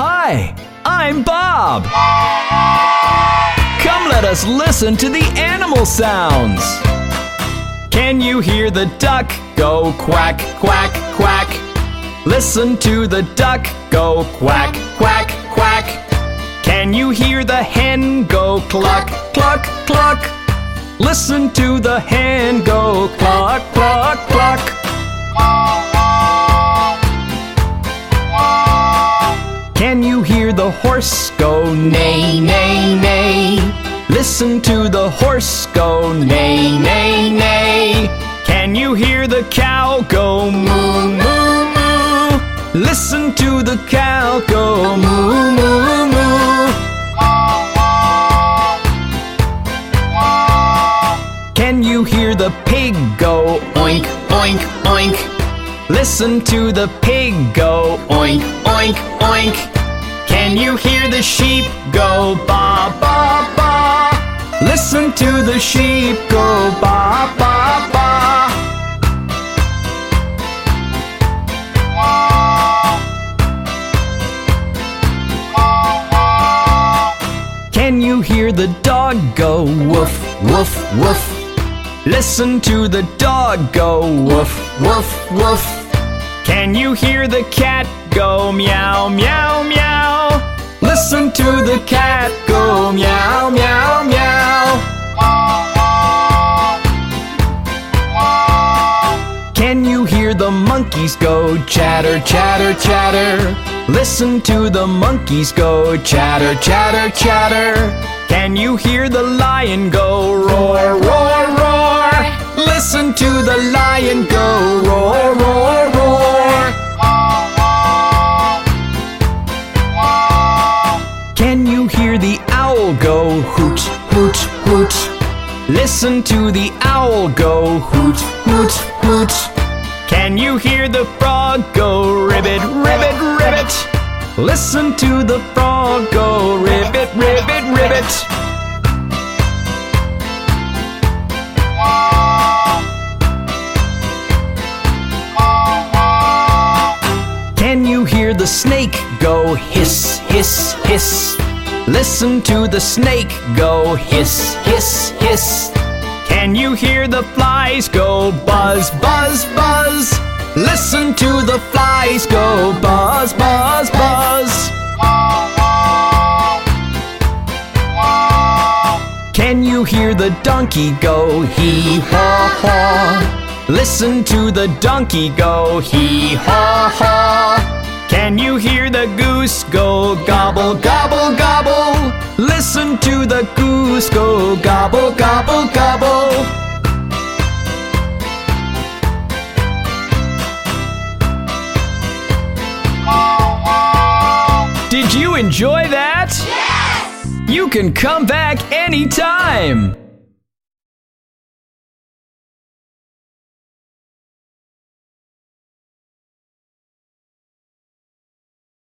Hi, I'm Bob. Come let us listen to the animal sounds. Can you hear the duck go quack, quack, quack? Listen to the duck go quack, quack, quack. Can you hear the hen go cluck, cluck, cluck? Listen to the hen go cluck, cluck, cluck. The horse go neigh, neigh, neigh? Listen to the horse go neigh, neigh, neigh. Can you hear the cow go moo, moo, moo? Listen to the cow go moo, moo, moo. Can you hear the pig go oink, oink, oink? Listen to the pig go oink, oink, oink. Can you hear the sheep go ba, ba, ba? Listen to the sheep go ba, ba, ba. Can you hear the dog go woof, woof, woof? Listen to the dog go woof, woof, woof. Can you hear the cat go meow, meow, meow? Listen to the cat go meow, meow, meow. Can you hear the monkeys go chatter, chatter, chatter? Listen to the monkeys go chatter, chatter, chatter. Can you hear the lion go roar? Hoot, hoot? Listen to the owl go hoot, hoot, hoot. Can you hear the frog go ribbit, ribbit, ribbit? Listen to the frog go ribbit, ribbit, ribbit. Can you hear the snake go hiss, hiss, hiss? Listen to the snake go hiss, hiss, hiss. Can you hear the flies go buzz, buzz, buzz? Listen to the flies go buzz, buzz, buzz. Can you hear the donkey go hee haw haw? Listen to the donkey go hee haw haw. Can you hear the goose go gobble, gobble, gobble? Listen to the goose go gobble, gobble, gobble. Did you enjoy that? Yes! You can come back anytime.